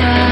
sky.